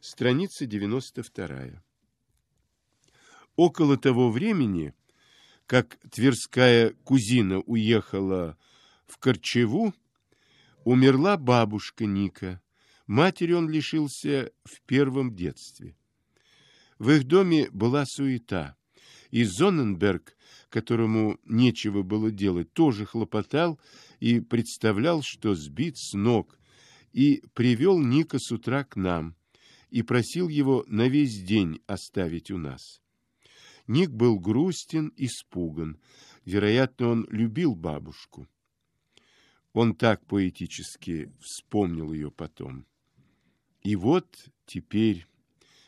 Страница 92. Около того времени, как Тверская кузина уехала в Корчеву, умерла бабушка Ника. Матери он лишился в первом детстве. В их доме была суета, и Зонненберг, которому нечего было делать, тоже хлопотал и представлял, что сбит с ног, и привел Ника с утра к нам и просил его на весь день оставить у нас. Ник был грустен, испуган. Вероятно, он любил бабушку. Он так поэтически вспомнил ее потом. И вот теперь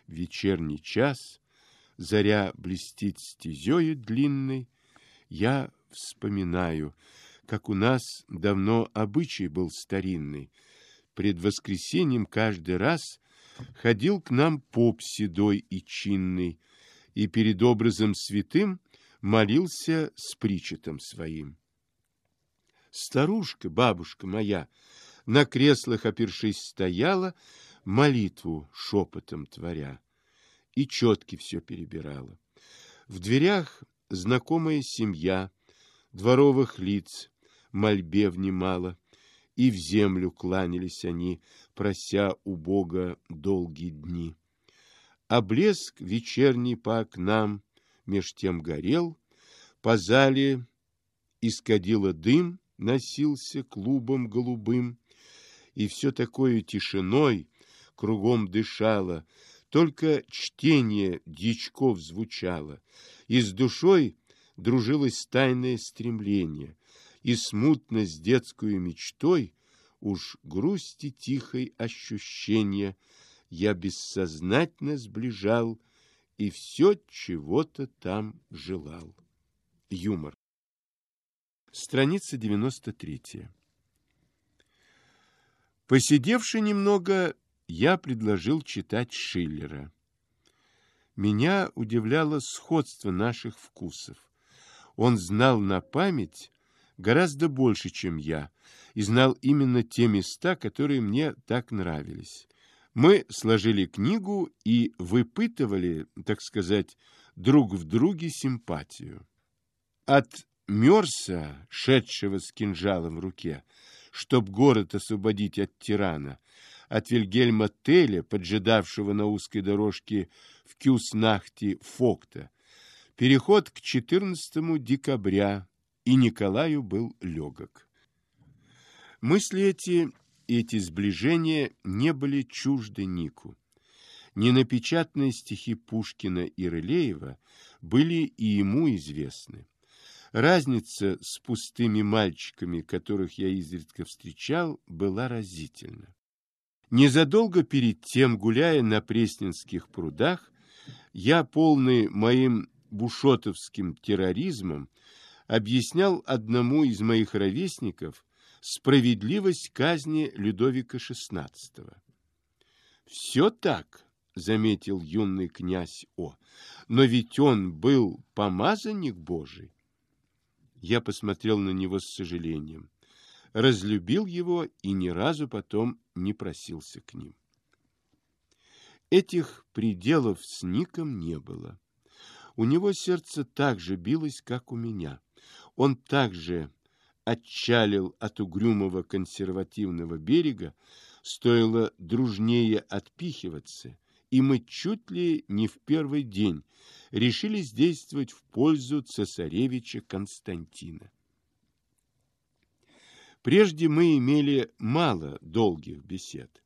вечерний час, заря блестит стезею длинной, я вспоминаю, как у нас давно обычай был старинный. Пред воскресеньем каждый раз ходил к нам поп седой и чинный, и перед образом святым молился с причетом своим. Старушка, бабушка моя, на креслах опершись стояла, молитву шепотом творя, и четки все перебирала. В дверях знакомая семья, дворовых лиц, мольбе внимала, и в землю кланялись они, прося у Бога долгие дни. А блеск вечерний по окнам меж тем горел, по зале искадило дым, носился клубом голубым, и все такое тишиной кругом дышало, только чтение дьячков звучало, и с душой дружилось тайное стремление, и смутно с детскую мечтой уж грусти тихой ощущения я бессознательно сближал и все чего-то там желал. Юмор. Страница 93. Посидевши немного, я предложил читать Шиллера. Меня удивляло сходство наших вкусов. Он знал на память гораздо больше, чем я, и знал именно те места, которые мне так нравились. Мы сложили книгу и выпытывали, так сказать, друг в друге симпатию. От Мерса, шедшего с кинжалом в руке, чтоб город освободить от тирана, от Вильгельма Теля, поджидавшего на узкой дорожке в Кюснахте Фокта, переход к 14 декабря, и Николаю был легок. Мысли эти, эти сближения не были чужды Нику. Ненапечатанные стихи Пушкина и Рылеева были и ему известны. Разница с пустыми мальчиками, которых я изредка встречал, была разительна. Незадолго перед тем, гуляя на Пресненских прудах, я, полный моим бушотовским терроризмом, объяснял одному из моих ровесников справедливость казни Людовика XVI. «Все так», — заметил юный князь О, — «но ведь он был помазанник Божий». Я посмотрел на него с сожалением. Разлюбил его и ни разу потом не просился к ним. Этих пределов с Ником не было. У него сердце так же билось, как у меня. Он также отчалил от угрюмого консервативного берега, стоило дружнее отпихиваться, и мы чуть ли не в первый день решились действовать в пользу цесаревича Константина. Прежде мы имели мало долгих бесед.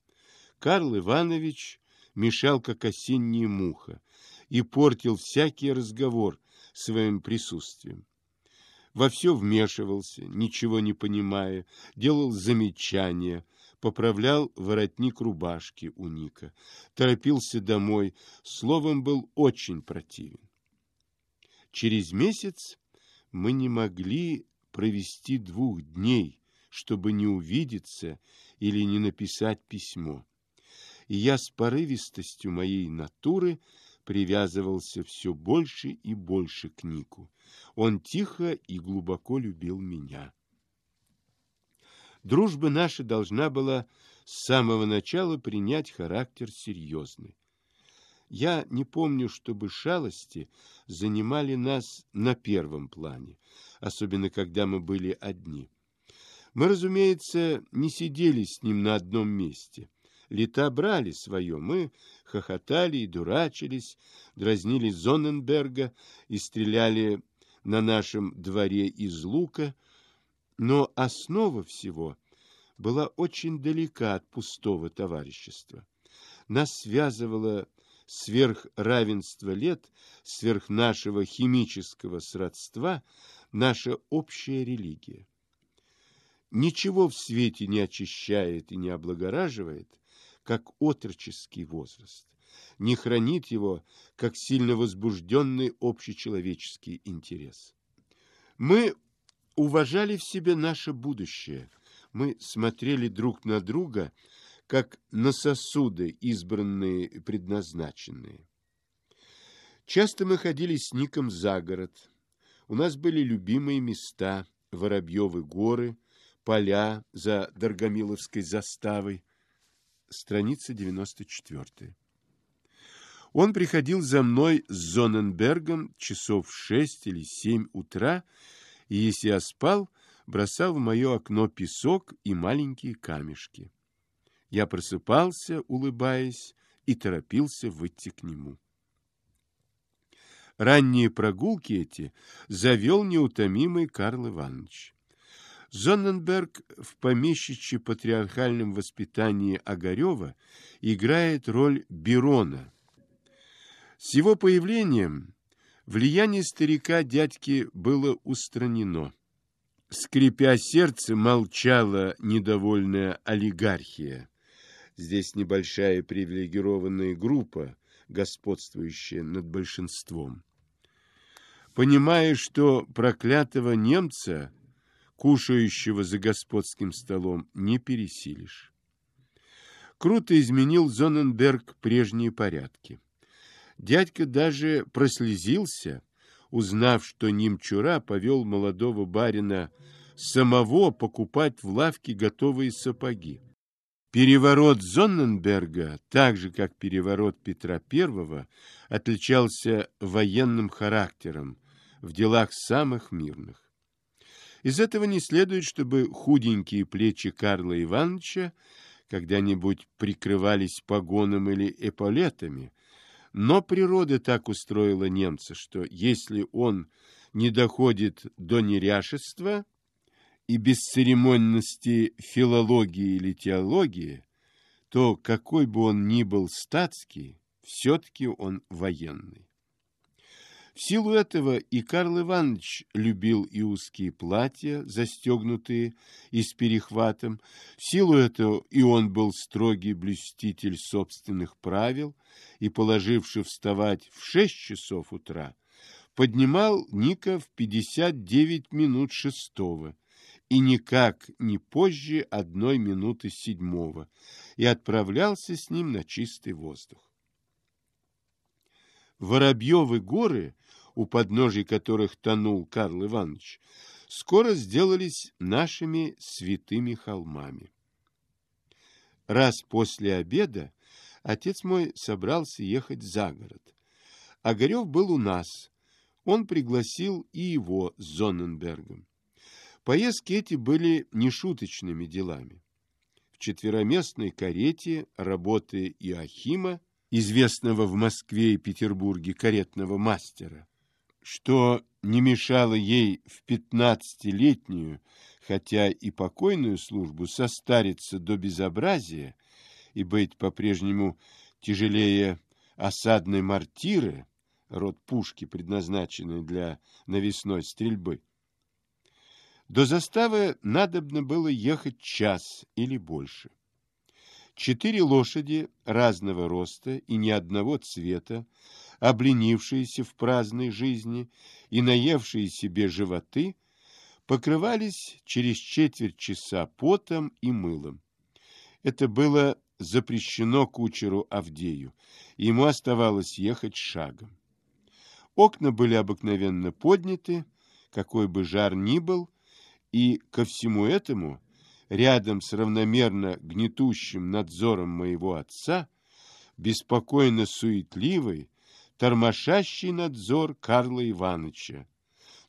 Карл Иванович мешал, как осенняя муха, и портил всякий разговор своим присутствием. Во все вмешивался, ничего не понимая, делал замечания, поправлял воротник рубашки у Ника, торопился домой, словом, был очень противен. Через месяц мы не могли провести двух дней, чтобы не увидеться или не написать письмо. И я с порывистостью моей натуры привязывался все больше и больше к Нику. Он тихо и глубоко любил меня. Дружба наша должна была с самого начала принять характер серьезный. Я не помню, чтобы шалости занимали нас на первом плане, особенно когда мы были одни. Мы, разумеется, не сидели с ним на одном месте. Лета брали свое, мы хохотали и дурачились, дразнили Зонненберга и стреляли на нашем дворе из лука, но основа всего была очень далека от пустого товарищества. Нас связывало сверх равенства лет, сверх нашего химического сродства, наша общая религия. Ничего в свете не очищает и не облагораживает, как отроческий возраст, не хранит его, как сильно возбужденный общечеловеческий интерес. Мы уважали в себе наше будущее, мы смотрели друг на друга, как на сосуды, избранные предназначенные. Часто мы ходили с Ником за город. У нас были любимые места – Воробьевы горы, поля за Доргомиловской заставой. Страница 94. Он приходил за мной с Зоненбергом часов в шесть или семь утра, и, если я спал, бросал в мое окно песок и маленькие камешки. Я просыпался, улыбаясь, и торопился выйти к нему. Ранние прогулки эти завел неутомимый Карл Иванович. Зонненберг в помещичье-патриархальном воспитании Огарева играет роль Берона. С его появлением влияние старика дядьки было устранено. Скрипя сердце, молчала недовольная олигархия. Здесь небольшая привилегированная группа, господствующая над большинством. Понимая, что проклятого немца, кушающего за господским столом, не пересилишь. Круто изменил Зоненберг прежние порядки. Дядька даже прослезился, узнав, что немчура повел молодого барина самого покупать в лавке готовые сапоги. Переворот Зонненберга, так же как переворот Петра I, отличался военным характером в делах самых мирных. Из этого не следует, чтобы худенькие плечи Карла Ивановича когда-нибудь прикрывались погоном или эполетами, но природа так устроила немца, что если он не доходит до неряшества, и бесцеремонности филологии или теологии, то какой бы он ни был статский, все-таки он военный. В силу этого и Карл Иванович любил и узкие платья, застегнутые и с перехватом. В силу этого и он был строгий блюститель собственных правил и, положивший вставать в шесть часов утра, поднимал Ника в пятьдесят девять минут шестого, и никак не позже одной минуты седьмого, и отправлялся с ним на чистый воздух. Воробьевы горы, у подножий которых тонул Карл Иванович, скоро сделались нашими святыми холмами. Раз после обеда отец мой собрался ехать за город. Огарев был у нас. Он пригласил и его с Зонненбергом. Поездки эти были нешуточными делами. В четвероместной карете работы Иохима, известного в Москве и Петербурге каретного мастера, что не мешало ей в пятнадцатилетнюю, хотя и покойную службу, состариться до безобразия и быть по-прежнему тяжелее осадной мортиры, род пушки, предназначенной для навесной стрельбы. До заставы надобно было ехать час или больше. Четыре лошади разного роста и ни одного цвета, обленившиеся в праздной жизни и наевшие себе животы, покрывались через четверть часа потом и мылом. Это было запрещено кучеру Авдею, ему оставалось ехать шагом. Окна были обыкновенно подняты, какой бы жар ни был, и ко всему этому рядом с равномерно гнетущим надзором моего отца, беспокойно суетливый, тормошащий надзор Карла Ивановича.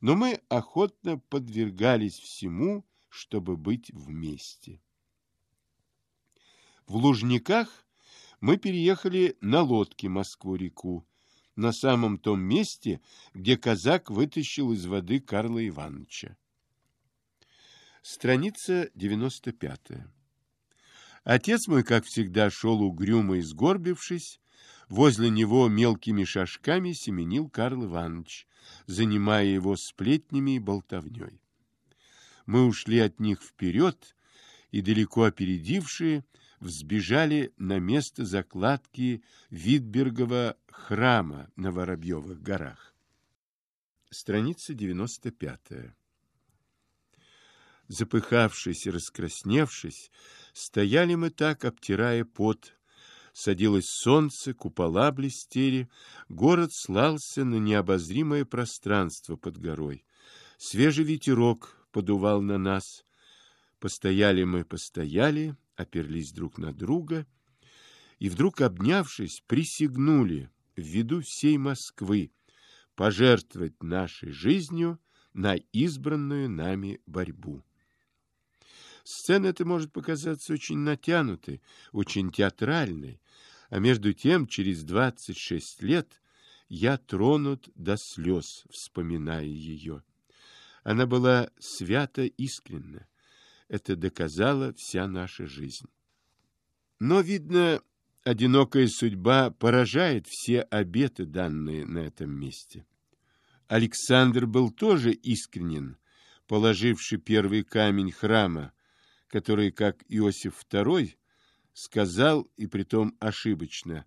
Но мы охотно подвергались всему, чтобы быть вместе. В Лужниках мы переехали на лодке Москву-реку, на самом том месте, где казак вытащил из воды Карла Ивановича. Страница 95. Отец мой, как всегда, шел угрюмо и сгорбившись. Возле него мелкими шажками семенил Карл Иванович, занимая его сплетнями и болтовней. Мы ушли от них вперед, и, далеко опередившие, взбежали на место закладки Витбергова храма на Воробьевых горах. Страница 95. Запыхавшись и раскрасневшись, стояли мы так, обтирая пот. Садилось солнце, купола блестели, город слался на необозримое пространство под горой. Свежий ветерок подувал на нас. Постояли мы, постояли, оперлись друг на друга и вдруг, обнявшись, присягнули в виду всей Москвы пожертвовать нашей жизнью на избранную нами борьбу. Сцена эта может показаться очень натянутой, очень театральной, а между тем через 26 лет я тронут до слез, вспоминая ее. Она была свято искренна. Это доказала вся наша жизнь. Но, видно, одинокая судьба поражает все обеты, данные на этом месте. Александр был тоже искренен, положивший первый камень храма, который, как Иосиф II, сказал, и притом ошибочно,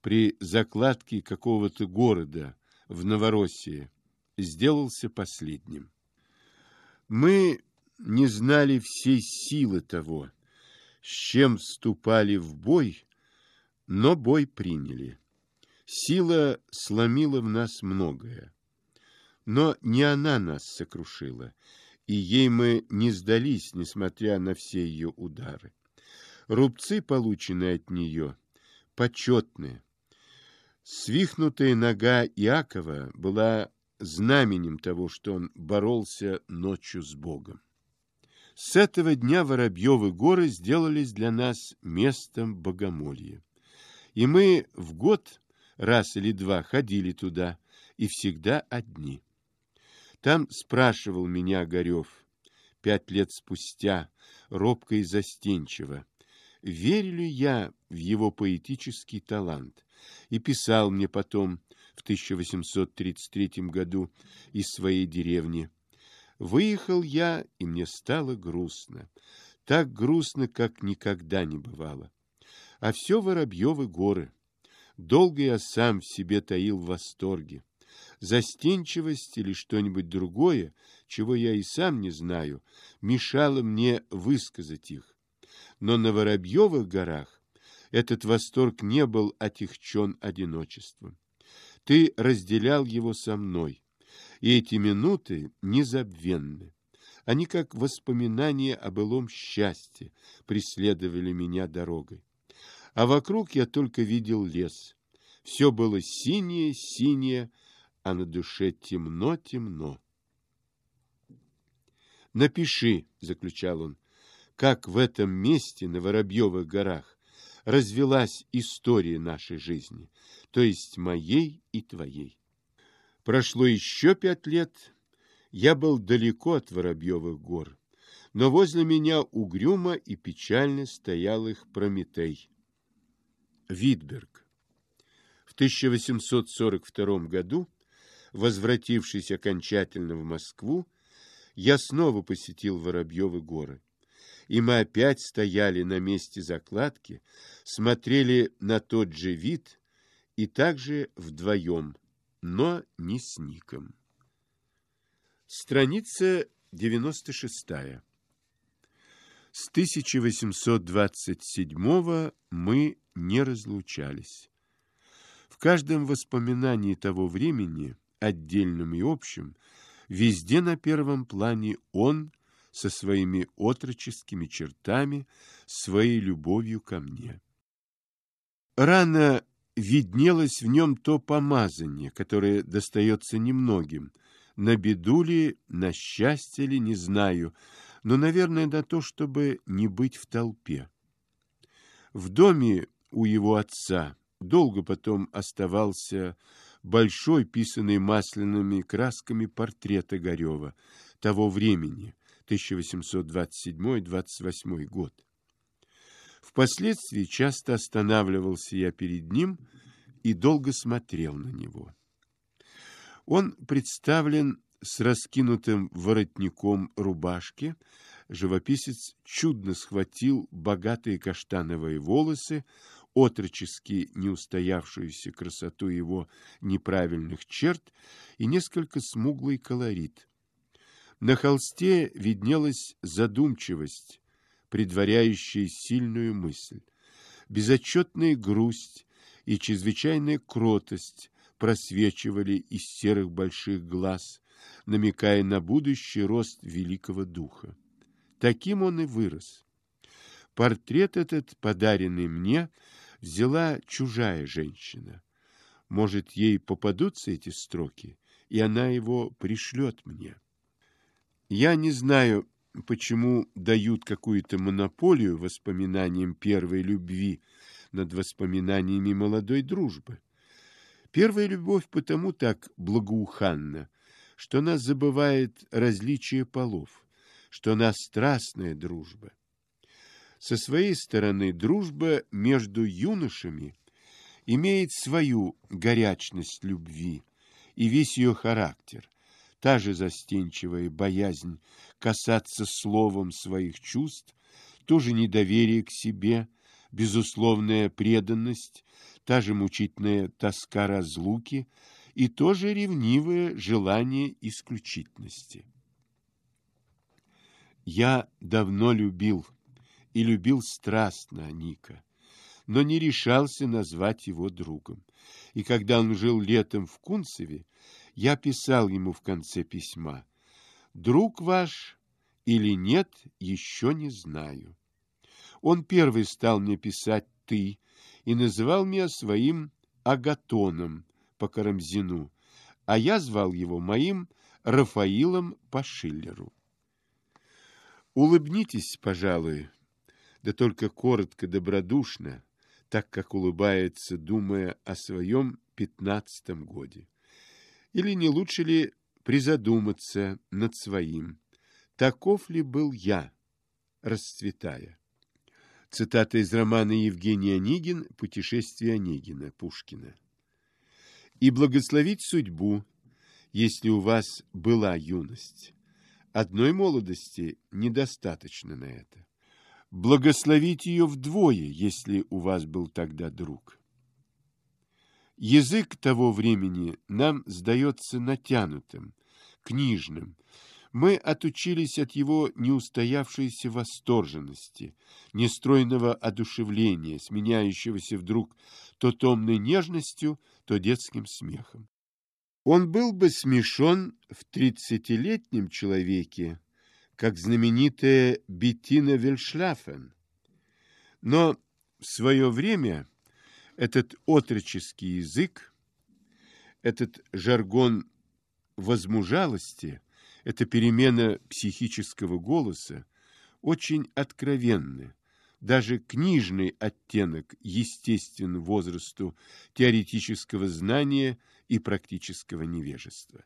при закладке какого-то города в Новороссии, сделался последним. Мы не знали всей силы того, с чем вступали в бой, но бой приняли. Сила сломила в нас многое. Но не она нас сокрушила, и ей мы не сдались, несмотря на все ее удары. Рубцы, полученные от нее, почетные. Свихнутая нога Иакова была знаменем того, что он боролся ночью с Богом. С этого дня Воробьевы горы сделались для нас местом богомолья. И мы в год раз или два ходили туда, и всегда одни. Там спрашивал меня Огарев, пять лет спустя, робко и застенчиво, верю ли я в его поэтический талант, и писал мне потом в 1833 году из своей деревни Выехал я, и мне стало грустно. Так грустно, как никогда не бывало. А все Воробьевы горы. Долго я сам в себе таил в восторге. Застенчивость или что-нибудь другое, чего я и сам не знаю, мешало мне высказать их. Но на Воробьевых горах этот восторг не был отягчен одиночеством. Ты разделял его со мной, и эти минуты незабвенны. Они, как воспоминания о былом счастье, преследовали меня дорогой. А вокруг я только видел лес. Все было синее-синее, а на душе темно-темно. «Напиши», — заключал он, — «как в этом месте, на Воробьевых горах, развелась история нашей жизни, то есть моей и твоей». Прошло еще пять лет, я был далеко от Воробьевых гор, но возле меня угрюмо и печально стоял их Прометей. Витберг. В 1842 году, возвратившись окончательно в Москву, я снова посетил Воробьевы горы. И мы опять стояли на месте закладки, смотрели на тот же вид и также вдвоем – но не с ником. Страница 96. С 1827 мы не разлучались. В каждом воспоминании того времени, отдельном и общем, везде на первом плане он со своими отроческими чертами, своей любовью ко мне. Рано виднелось в нем то помазание, которое достается немногим. На беду ли, на счастье ли, не знаю, но, наверное, на то, чтобы не быть в толпе. В доме у его отца долго потом оставался большой, писанный масляными красками портрет Огарева того времени, 1827-28 год. Впоследствии часто останавливался я перед ним и долго смотрел на него. Он представлен с раскинутым воротником рубашки, живописец чудно схватил богатые каштановые волосы, отрочески неустоявшуюся красоту его неправильных черт и несколько смуглый колорит. На холсте виднелась задумчивость, предваряющая сильную мысль. Безотчетная грусть и чрезвычайная кротость просвечивали из серых больших глаз, намекая на будущий рост великого духа. Таким он и вырос. Портрет этот, подаренный мне, взяла чужая женщина. Может, ей попадутся эти строки, и она его пришлет мне. Я не знаю, почему дают какую-то монополию воспоминаниям первой любви над воспоминаниями молодой дружбы. Первая любовь потому так благоуханна, что она забывает различия полов, что она страстная дружба. Со своей стороны дружба между юношами имеет свою горячность любви и весь ее характер, та же застенчивая боязнь касаться словом своих чувств, то же недоверие к себе, безусловная преданность, та же мучительная тоска разлуки и тоже ревнивое желание исключительности. Я давно любил и любил страстно Ника, но не решался назвать его другом. И когда он жил летом в Кунцеве, я писал ему в конце письма «Друг ваш или нет, еще не знаю». Он первый стал мне писать «ты» и называл меня своим Агатоном по Карамзину, а я звал его моим Рафаилом по Шиллеру. Улыбнитесь, пожалуй, да только коротко, добродушно, так как улыбается, думая о своем пятнадцатом годе. Или не лучше ли призадуматься над своим, таков ли был я, расцветая? Цитата из романа Евгений Онегин «Путешествие Онегина» Пушкина. «И благословить судьбу, если у вас была юность. Одной молодости недостаточно на это благословить ее вдвое, если у вас был тогда друг. Язык того времени нам сдается натянутым, книжным. Мы отучились от его неустоявшейся восторженности, нестройного одушевления, сменяющегося вдруг то томной нежностью, то детским смехом. Он был бы смешон в тридцатилетнем человеке, как знаменитая Беттина Вельшляфен. Но в свое время этот отроческий язык, этот жаргон возмужалости, эта перемена психического голоса очень откровенны. Даже книжный оттенок естествен возрасту теоретического знания и практического невежества.